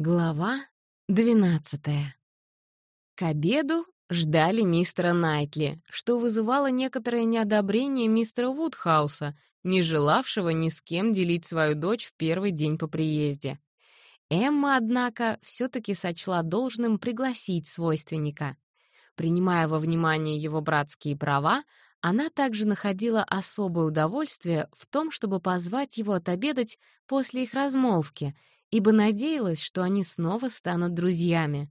Глава двенадцатая. К обеду ждали мистера Найтли, что вызывало некоторое неодобрение мистера Вудхауса, не желавшего ни с кем делить свою дочь в первый день по приезде. Эмма, однако, все-таки сочла должным пригласить свойственника. Принимая во внимание его братские права, она также находила особое удовольствие в том, чтобы позвать его отобедать после их размолвки — ибо надеялась, что они снова станут друзьями.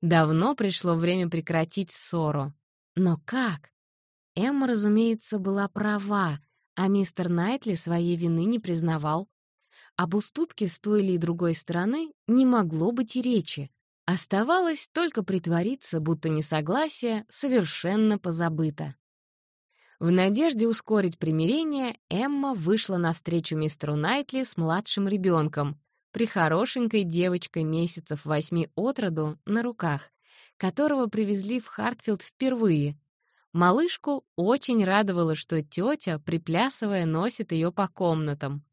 Давно пришло время прекратить ссору. Но как? Эмма, разумеется, была права, а мистер Найтли своей вины не признавал. Об уступке с той или другой стороны не могло быть и речи. Оставалось только притвориться, будто несогласие совершенно позабыто. В надежде ускорить примирение Эмма вышла навстречу мистеру Найтли с младшим ребенком, прихорошенькой девочкой месяцев восьми от роду на руках, которого привезли в Хартфилд впервые. Малышку очень радовало, что тетя, приплясывая, носит ее по комнатам.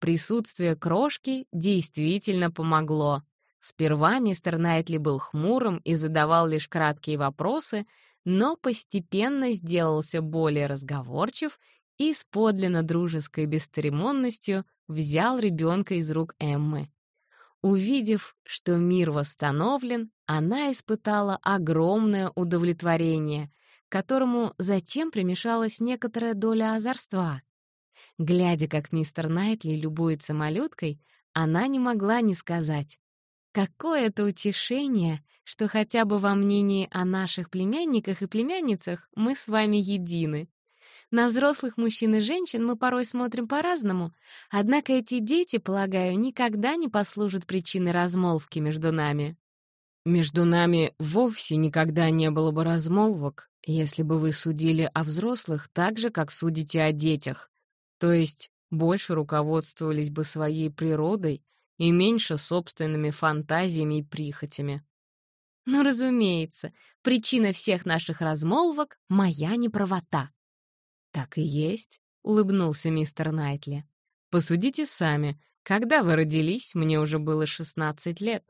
Присутствие крошки действительно помогло. Сперва мистер Найтли был хмурым и задавал лишь краткие вопросы, но постепенно сделался более разговорчив и с подлинно дружеской бесцеремонностью взял ребенка из рук Эммы. Увидев, что мир восстановлен, она испытала огромное удовлетворение, которому затем примешалась некоторая доля озорства. Глядя, как мистер Найтли любуется малюткой, она не могла не сказать. Какое это утешение, что хотя бы во мнении о наших племянниках и племянницах мы с вами едины. На взрослых мужчин и женщин мы порой смотрим по-разному, однако эти дети, полагаю, никогда не послужат причиной размолвки между нами. Между нами вовсе никогда не было бы размолвок, если бы вы судили о взрослых так же, как судите о детях, то есть больше руководствовались бы своей природой и меньше собственными фантазиями и прихотями. Ну, разумеется, причина всех наших размолвок — моя неправота. «Так и есть», — улыбнулся мистер Найтли. «Посудите сами. Когда вы родились, мне уже было 16 лет».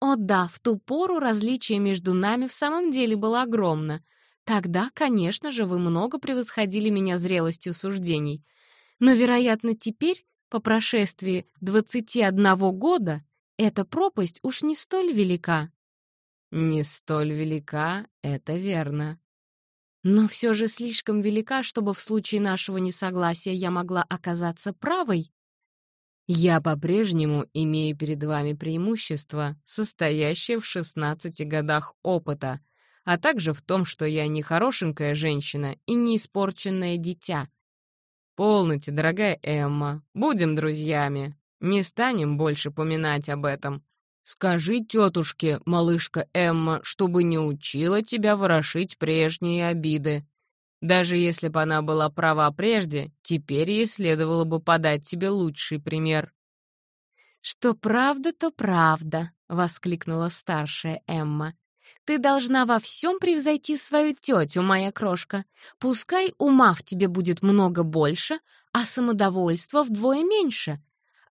О да, в ту пору различие между нами в самом деле было огромно. Тогда, конечно же, вы много превосходили меня зрелостью суждений. Но, вероятно, теперь, по прошествии 21 года, эта пропасть уж не столь велика. «Не столь велика, это верно», но все же слишком велика, чтобы в случае нашего несогласия я могла оказаться правой. Я по-прежнему имею перед вами преимущество, состоящее в 16 годах опыта, а также в том, что я не хорошенькая женщина и не испорченное дитя. Полноте, дорогая Эмма, будем друзьями, не станем больше поминать об этом. Скажи тетушке, малышка Эмма, чтобы не учила тебя ворошить прежние обиды. Даже если бы она была права прежде, теперь ей следовало бы подать тебе лучший пример». «Что правда, то правда», — воскликнула старшая Эмма. «Ты должна во всем превзойти свою тетю, моя крошка. Пускай ума в тебе будет много больше, а самодовольства вдвое меньше.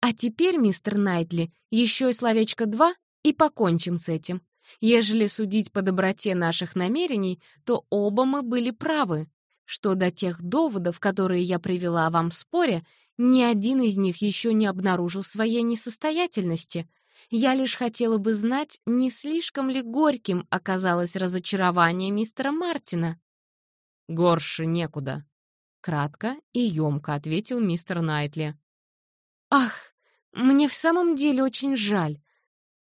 А теперь, мистер Найтли, еще и словечко «два» и покончим с этим. Ежели судить по доброте наших намерений, то оба мы были правы. Что до тех доводов, которые я привела вам в споре, ни один из них еще не обнаружил своей несостоятельности. Я лишь хотела бы знать, не слишком ли горьким оказалось разочарование мистера Мартина. «Горше некуда», — кратко и ёмко ответил мистер Найтли. «Ах, мне в самом деле очень жаль.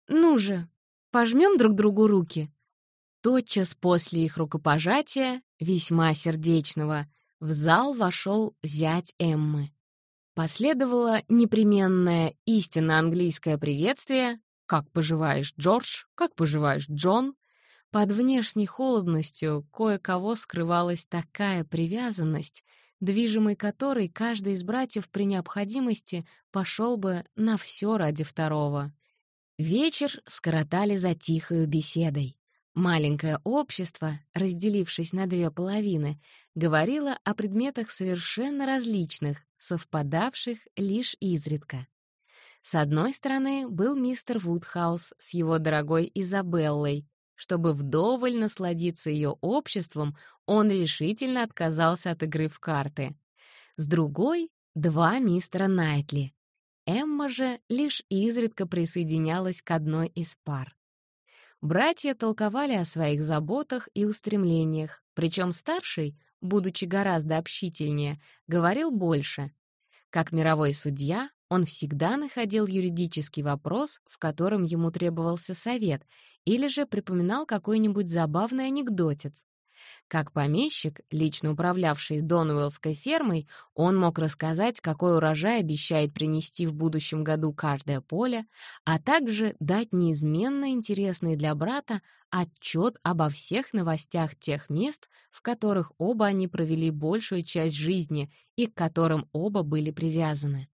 Ну же, пожмем друг другу руки». Тотчас после их рукопожатия, весьма сердечного, в зал вошел зять Эммы. Последовало непременное истинно английское приветствие «Как поживаешь, Джордж? Как поживаешь, Джон?» Под внешней холодностью кое-кого скрывалась такая привязанность, движимый которой каждый из братьев при необходимости пошел бы на все ради второго. Вечер скоротали за тихою беседой. Маленькое общество, разделившись на две половины, говорило о предметах совершенно различных, совпадавших лишь изредка. С одной стороны был мистер Вудхаус с его дорогой Изабеллой. Чтобы вдоволь насладиться ее обществом, он решительно отказался от игры в карты. С другой — два мистера Найтли. Эмма же лишь изредка присоединялась к одной из пар. Братья толковали о своих заботах и устремлениях, причем старший, будучи гораздо общительнее, говорил больше. Как мировой судья, он всегда находил юридический вопрос, в котором ему требовался совет, или же припоминал какой-нибудь забавный анекдотец. Как помещик, лично управлявший Донуэллской фермой, он мог рассказать, какой урожай обещает принести в будущем году каждое поле, а также дать неизменно интересный для брата отчет обо всех новостях тех мест, в которых оба они провели большую часть жизни и к которым оба были привязаны.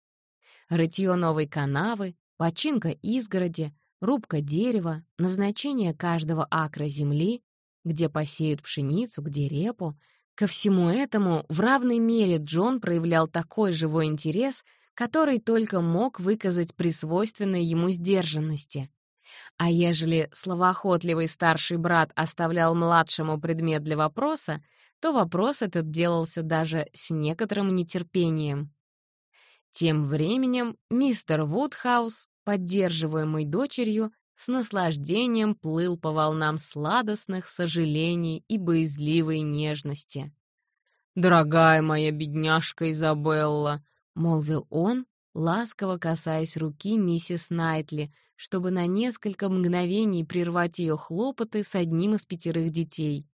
Рытье новой канавы, починка изгороди, рубка дерева, назначение каждого акра земли, где посеют пшеницу, где репу. Ко всему этому в равной мере Джон проявлял такой живой интерес, который только мог выказать при свойственной ему сдержанности. А ежели словоохотливый старший брат оставлял младшему предмет для вопроса, то вопрос этот делался даже с некоторым нетерпением. Тем временем мистер Вудхаус, поддерживаемый дочерью, с наслаждением плыл по волнам сладостных сожалений и боязливой нежности. «Дорогая моя бедняжка Изабелла», — молвил он, ласково касаясь руки миссис Найтли, чтобы на несколько мгновений прервать ее хлопоты с одним из пятерых детей.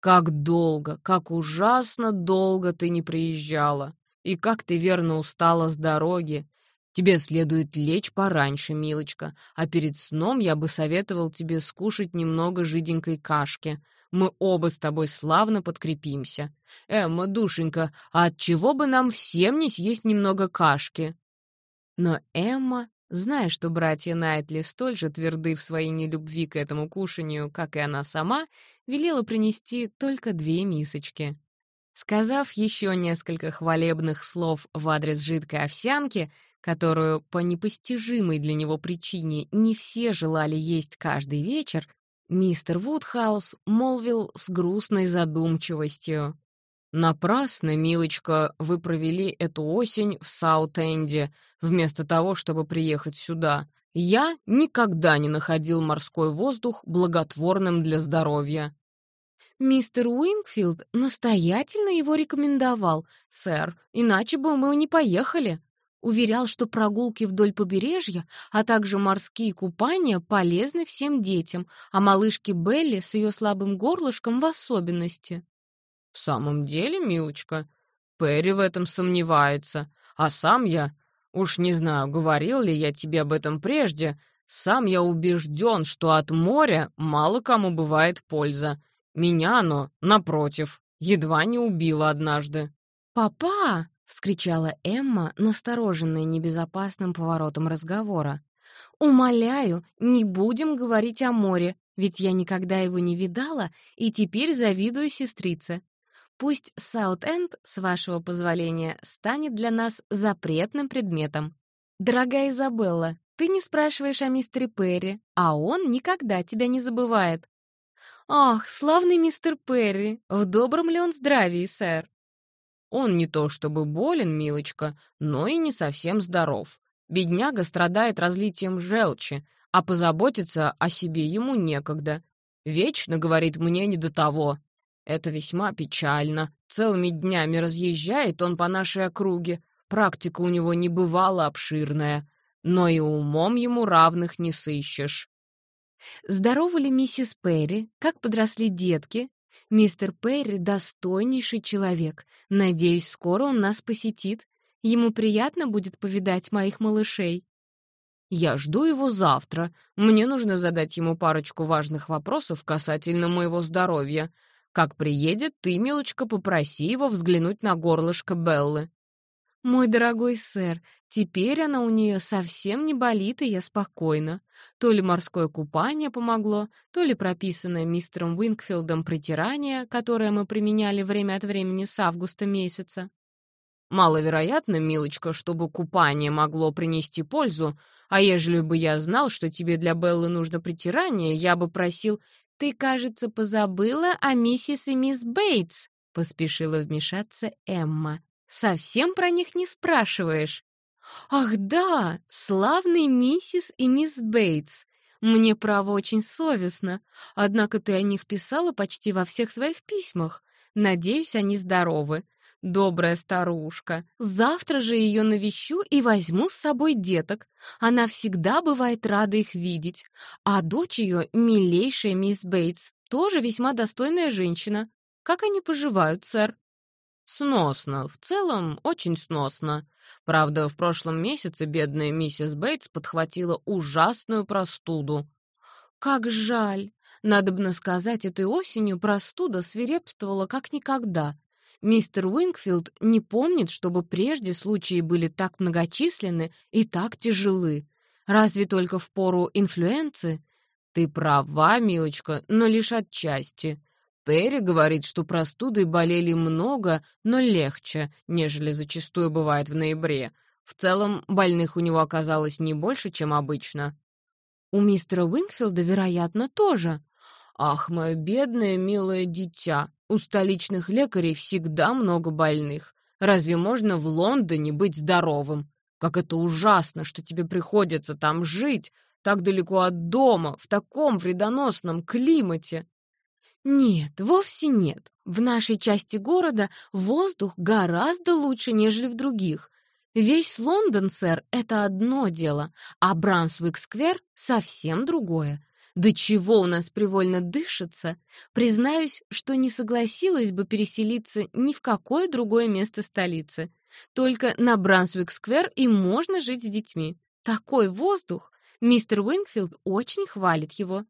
«Как долго, как ужасно долго ты не приезжала, и как ты верно устала с дороги, Тебе следует лечь пораньше, милочка, а перед сном я бы советовал тебе скушать немного жиденькой кашки. Мы оба с тобой славно подкрепимся. Эмма, душенька, а от чего бы нам всем не съесть немного кашки?» Но Эмма, зная, что братья Найтли столь же тверды в своей нелюбви к этому кушанию, как и она сама, велела принести только две мисочки. Сказав еще несколько хвалебных слов в адрес жидкой овсянки, которую по непостижимой для него причине не все желали есть каждый вечер, мистер Вудхаус молвил с грустной задумчивостью. «Напрасно, милочка, вы провели эту осень в Саут-Энде, вместо того, чтобы приехать сюда. Я никогда не находил морской воздух благотворным для здоровья». «Мистер Уингфилд настоятельно его рекомендовал, сэр, иначе бы мы не поехали», Уверял, что прогулки вдоль побережья, а также морские купания полезны всем детям, а малышке Белли с ее слабым горлышком в особенности. «В самом деле, милочка, Перри в этом сомневается, а сам я, уж не знаю, говорил ли я тебе об этом прежде, сам я убежден, что от моря мало кому бывает польза. Меня оно, напротив, едва не убило однажды». «Папа!» — вскричала Эмма, настороженная небезопасным поворотом разговора. «Умоляю, не будем говорить о море, ведь я никогда его не видала и теперь завидую сестрице. Пусть Саут-Энд, с вашего позволения, станет для нас запретным предметом. Дорогая Изабелла, ты не спрашиваешь о мистере Перри, а он никогда тебя не забывает». «Ах, славный мистер Перри! В добром ли он здравии, сэр?» Он не то чтобы болен, милочка, но и не совсем здоров. Бедняга страдает разлитием желчи, а позаботиться о себе ему некогда. Вечно, говорит, мне не до того. Это весьма печально. Целыми днями разъезжает он по нашей округе. Практика у него не бывала обширная. Но и умом ему равных не сыщешь. Здорова ли миссис Перри? Как подросли детки? Мистер Перри — достойнейший человек. Надеюсь, скоро он нас посетит. Ему приятно будет повидать моих малышей. Я жду его завтра. Мне нужно задать ему парочку важных вопросов касательно моего здоровья. Как приедет, ты, милочка, попроси его взглянуть на горлышко Беллы. «Мой дорогой сэр, теперь она у нее совсем не болит, и я спокойна. То ли морское купание помогло, то ли прописанное мистером Уинкфилдом притирание, которое мы применяли время от времени с августа месяца. Маловероятно, милочка, чтобы купание могло принести пользу, а ежели бы я знал, что тебе для Беллы нужно притирание, я бы просил... «Ты, кажется, позабыла о миссис и мисс Бейтс», — поспешила вмешаться Эмма. «Совсем про них не спрашиваешь?» «Ах да, славный миссис и мисс Бейтс. Мне, право, очень совестно. Однако ты о них писала почти во всех своих письмах. Надеюсь, они здоровы. Добрая старушка. Завтра же ее навещу и возьму с собой деток. Она всегда бывает рада их видеть. А дочь ее, милейшая мисс Бейтс, тоже весьма достойная женщина. Как они поживают, сэр? Сносно. В целом, очень сносно. Правда, в прошлом месяце бедная миссис Бейтс подхватила ужасную простуду. Как жаль. Надобно сказать, этой осенью простуда свирепствовала как никогда. Мистер Уингфилд не помнит, чтобы прежде случаи были так многочисленны и так тяжелы. Разве только в пору инфлюэнции? Ты права, милочка, но лишь отчасти. Перри говорит, что простудой болели много, но легче, нежели зачастую бывает в ноябре. В целом, больных у него оказалось не больше, чем обычно. У мистера Уингфилда, вероятно, тоже. Ах, мое бедное, милое дитя, у столичных лекарей всегда много больных. Разве можно в Лондоне быть здоровым? Как это ужасно, что тебе приходится там жить, так далеко от дома, в таком вредоносном климате. Нет, вовсе нет. В нашей части города воздух гораздо лучше, нежели в других. Весь Лондон, сэр, это одно дело, а Брансуик-сквер — совсем другое. До чего у нас привольно дышится, признаюсь, что не согласилась бы переселиться ни в какое другое место столицы. Только на Брансвик-сквер и можно жить с детьми. Такой воздух! Мистер Уинфилд очень хвалит его.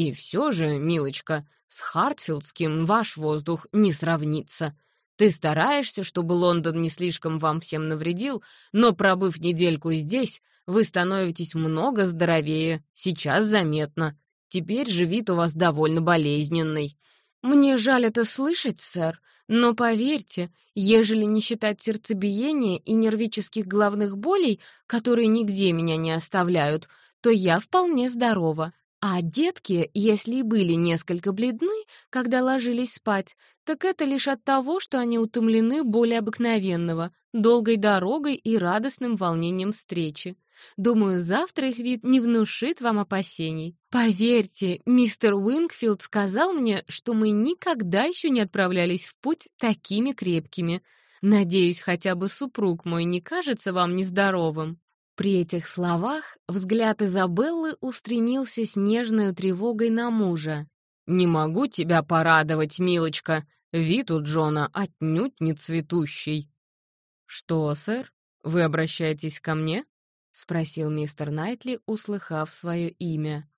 И все же, милочка, с Хартфилдским ваш воздух не сравнится. Ты стараешься, чтобы Лондон не слишком вам всем навредил, но, пробыв недельку здесь, вы становитесь много здоровее, сейчас заметно. Теперь же вид у вас довольно болезненный. Мне жаль это слышать, сэр, но поверьте, ежели не считать сердцебиения и нервических головных болей, которые нигде меня не оставляют, то я вполне здорова. А детки, если и были несколько бледны, когда ложились спать, так это лишь от того, что они утомлены более обыкновенного, долгой дорогой и радостным волнением встречи. Думаю, завтра их вид не внушит вам опасений. Поверьте, мистер Уингфилд сказал мне, что мы никогда еще не отправлялись в путь такими крепкими. Надеюсь, хотя бы супруг мой не кажется вам нездоровым». При этих словах взгляд Изабеллы устремился с нежной тревогой на мужа. «Не могу тебя порадовать, милочка. Вид у Джона отнюдь не цветущий». «Что, сэр, вы обращаетесь ко мне?» — спросил мистер Найтли, услыхав свое имя.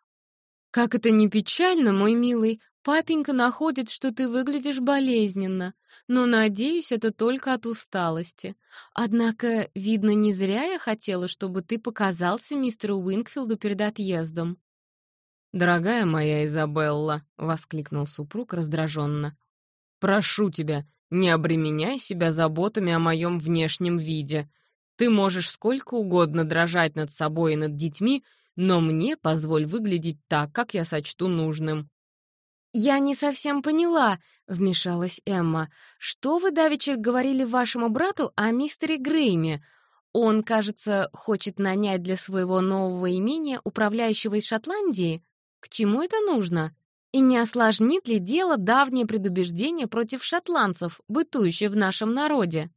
«Как это не печально, мой милый, папенька находит, что ты выглядишь болезненно, но, надеюсь, это только от усталости. Однако, видно, не зря я хотела, чтобы ты показался мистеру Уинкфилду перед отъездом». «Дорогая моя Изабелла», — воскликнул супруг раздраженно, — «прошу тебя, не обременяй себя заботами о моем внешнем виде. Ты можешь сколько угодно дрожать над собой и над детьми, но мне позволь выглядеть так, как я сочту нужным». «Я не совсем поняла», — вмешалась Эмма. «Что вы, давеча, говорили вашему брату о мистере Грейме? Он, кажется, хочет нанять для своего нового имения управляющего из Шотландии? К чему это нужно? И не осложнит ли дело давнее предубеждение против шотландцев, бытующее в нашем народе?»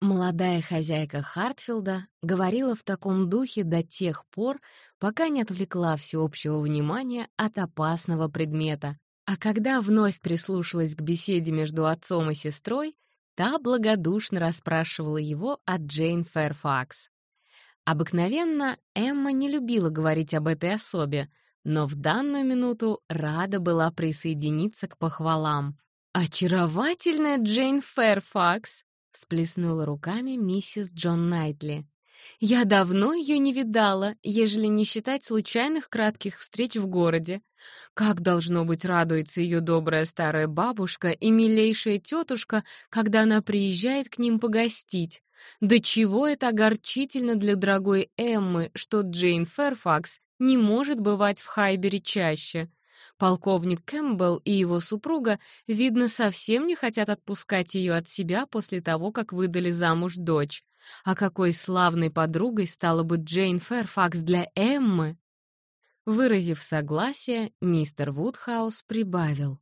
Молодая хозяйка Хартфилда говорила в таком духе до тех пор, пока не отвлекла всеобщего внимания от опасного предмета. А когда вновь прислушалась к беседе между отцом и сестрой, та благодушно расспрашивала его о Джейн Фэрфакс. Обыкновенно Эмма не любила говорить об этой особе, но в данную минуту рада была присоединиться к похвалам. «Очаровательная Джейн Фэрфакс!» — всплеснула руками миссис Джон Найтли. Я давно ее не видала, ежели не считать случайных кратких встреч в городе. Как, должно быть, радуется ее добрая старая бабушка и милейшая тетушка, когда она приезжает к ним погостить. Да чего это огорчительно для дорогой Эммы, что Джейн Ферфакс не может бывать в Хайбере чаще. Полковник Кэмпбелл и его супруга, видно, совсем не хотят отпускать ее от себя после того, как выдали замуж дочь. А какой славной подругой стала бы Джейн Фэрфакс для Эммы? Выразив согласие, мистер Вудхаус прибавил.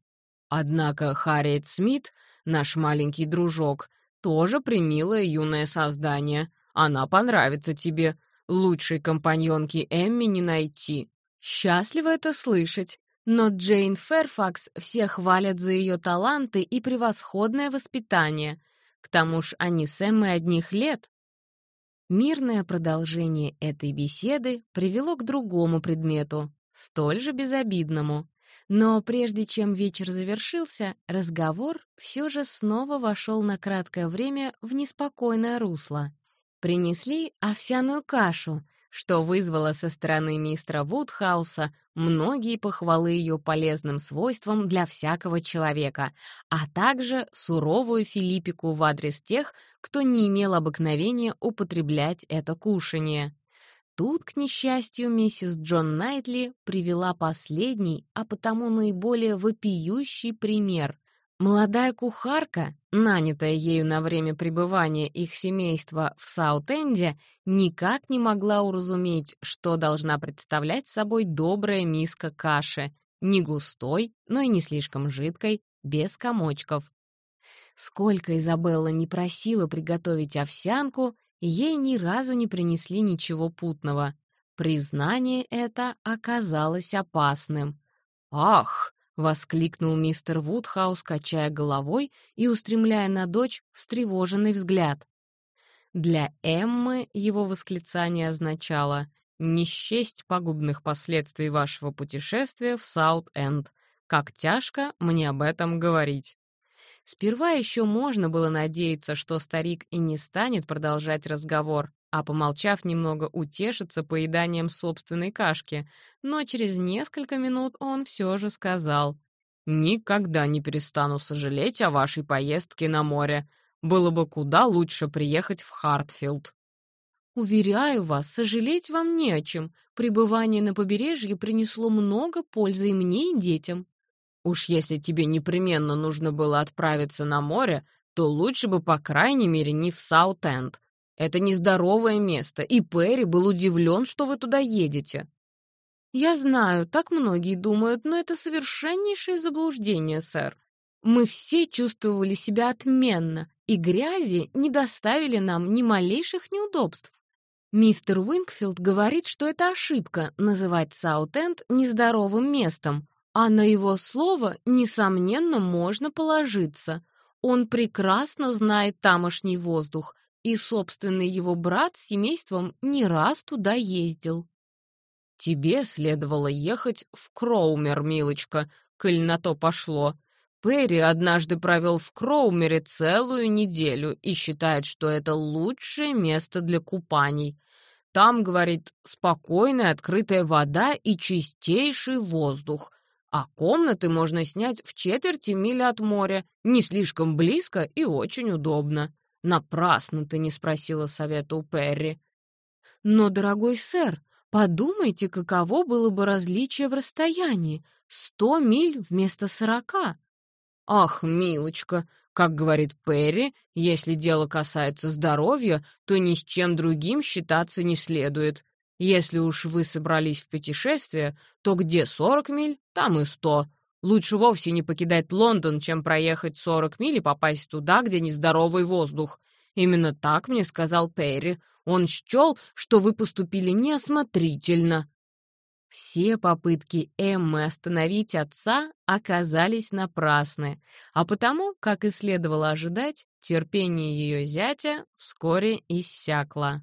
Однако Харриет Смит, наш маленький дружок, тоже примилое юное создание. Она понравится тебе. Лучшей компаньонки Эмми не найти. Счастливо это слышать. Но Джейн Ферфакс все хвалят за ее таланты и превосходное воспитание. К тому ж они с Эммой одних лет. Мирное продолжение этой беседы привело к другому предмету, столь же безобидному. Но прежде чем вечер завершился, разговор все же снова вошел на краткое время в неспокойное русло. Принесли овсяную кашу, что вызвало со стороны мистера Вудхауса многие похвалы ее полезным свойствам для всякого человека, а также суровую филиппику в адрес тех, кто не имел обыкновения употреблять это кушанье. Тут, к несчастью, миссис Джон Найтли привела последний, а потому наиболее вопиющий пример. Молодая кухарка, нанятая ею на время пребывания их семейства в Саут-Энде, никак не могла уразуметь, что должна представлять собой добрая миска каши, не густой, но и не слишком жидкой, без комочков. Сколько Изабелла не просила приготовить овсянку, ей ни разу не принесли ничего путного. Признание это оказалось опасным. «Ах!» — воскликнул мистер Вудхаус, качая головой и устремляя на дочь встревоженный взгляд. Для Эммы его восклицание означало «Не счесть пагубных последствий вашего путешествия в Саут-Энд. Как тяжко мне об этом говорить». Сперва еще можно было надеяться, что старик и не станет продолжать разговор, а, помолчав немного, утешится поеданием собственной кашки, но через несколько минут он все же сказал «Никогда не перестану сожалеть о вашей поездке на море. Было бы куда лучше приехать в Хартфилд». «Уверяю вас, сожалеть вам не о чем. Пребывание на побережье принесло много пользы и мне, и детям». «Уж если тебе непременно нужно было отправиться на море, то лучше бы, по крайней мере, не в Саут-Энд. Это нездоровое место, и Перри был удивлен, что вы туда едете. Я знаю, так многие думают, но это совершеннейшее заблуждение, сэр. Мы все чувствовали себя отменно, и грязи не доставили нам ни малейших неудобств. Мистер Уингфилд говорит, что это ошибка называть Саутенд нездоровым местом, а на его слово, несомненно, можно положиться. Он прекрасно знает тамошний воздух, и собственный его брат с семейством не раз туда ездил. «Тебе следовало ехать в Кроумер, милочка, коль на то пошло. Перри однажды провел в Кроумере целую неделю и считает, что это лучшее место для купаний. Там, говорит, спокойная открытая вода и чистейший воздух, а комнаты можно снять в четверти мили от моря, не слишком близко и очень удобно. Напрасно ты не спросила совета у Перри. Но, дорогой сэр, подумайте, каково было бы различие в расстоянии. Сто миль вместо сорока. Ах, милочка, как говорит Перри, если дело касается здоровья, то ни с чем другим считаться не следует. Если уж вы собрались в путешествие, то где сорок миль, там и сто. Лучше вовсе не покидать Лондон, чем проехать 40 миль и попасть туда, где нездоровый воздух. Именно так мне сказал Перри. Он счел, что вы поступили неосмотрительно. Все попытки Эммы остановить отца оказались напрасны, а потому, как и следовало ожидать, терпение ее зятя вскоре иссякло.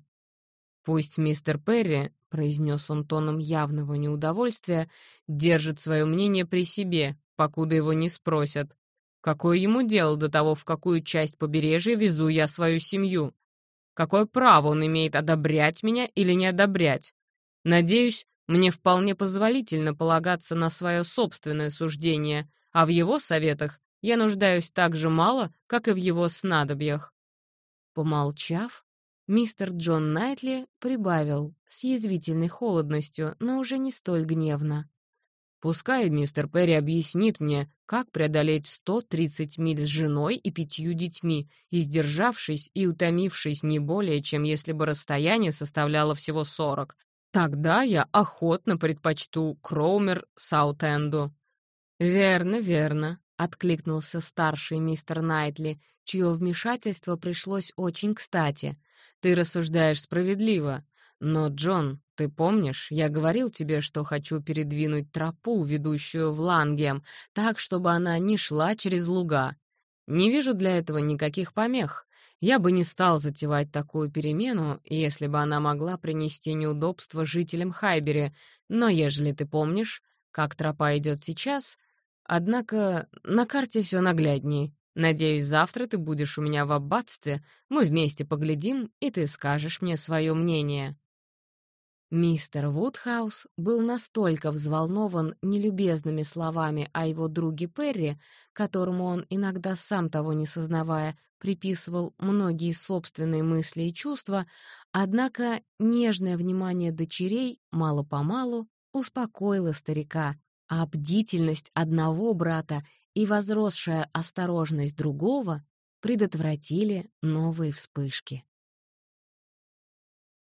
Пусть мистер Перри — произнес он тоном явного неудовольствия, — держит свое мнение при себе, покуда его не спросят. Какое ему дело до того, в какую часть побережья везу я свою семью? Какое право он имеет одобрять меня или не одобрять? Надеюсь, мне вполне позволительно полагаться на свое собственное суждение, а в его советах я нуждаюсь так же мало, как и в его снадобьях». Помолчав, мистер Джон Найтли прибавил с язвительной холодностью, но уже не столь гневно. «Пускай мистер Перри объяснит мне, как преодолеть 130 миль с женой и пятью детьми, издержавшись и утомившись не более, чем если бы расстояние составляло всего 40. Тогда я охотно предпочту Кроумер Саутенду». «Верно, верно», — откликнулся старший мистер Найтли, чье вмешательство пришлось очень кстати. «Ты рассуждаешь справедливо. Но, Джон, ты помнишь, я говорил тебе, что хочу передвинуть тропу, ведущую в Лангем, так, чтобы она не шла через луга. Не вижу для этого никаких помех. Я бы не стал затевать такую перемену, если бы она могла принести неудобства жителям Хайбери, но ежели ты помнишь, как тропа идет сейчас, Однако на карте все нагляднее. Надеюсь, завтра ты будешь у меня в аббатстве, мы вместе поглядим, и ты скажешь мне свое мнение». Мистер Вудхаус был настолько взволнован нелюбезными словами о его друге Перри, которому он иногда сам того не сознавая приписывал многие собственные мысли и чувства, однако нежное внимание дочерей мало-помалу успокоило старика, а бдительность одного брата и возросшая осторожность другого предотвратили новые вспышки.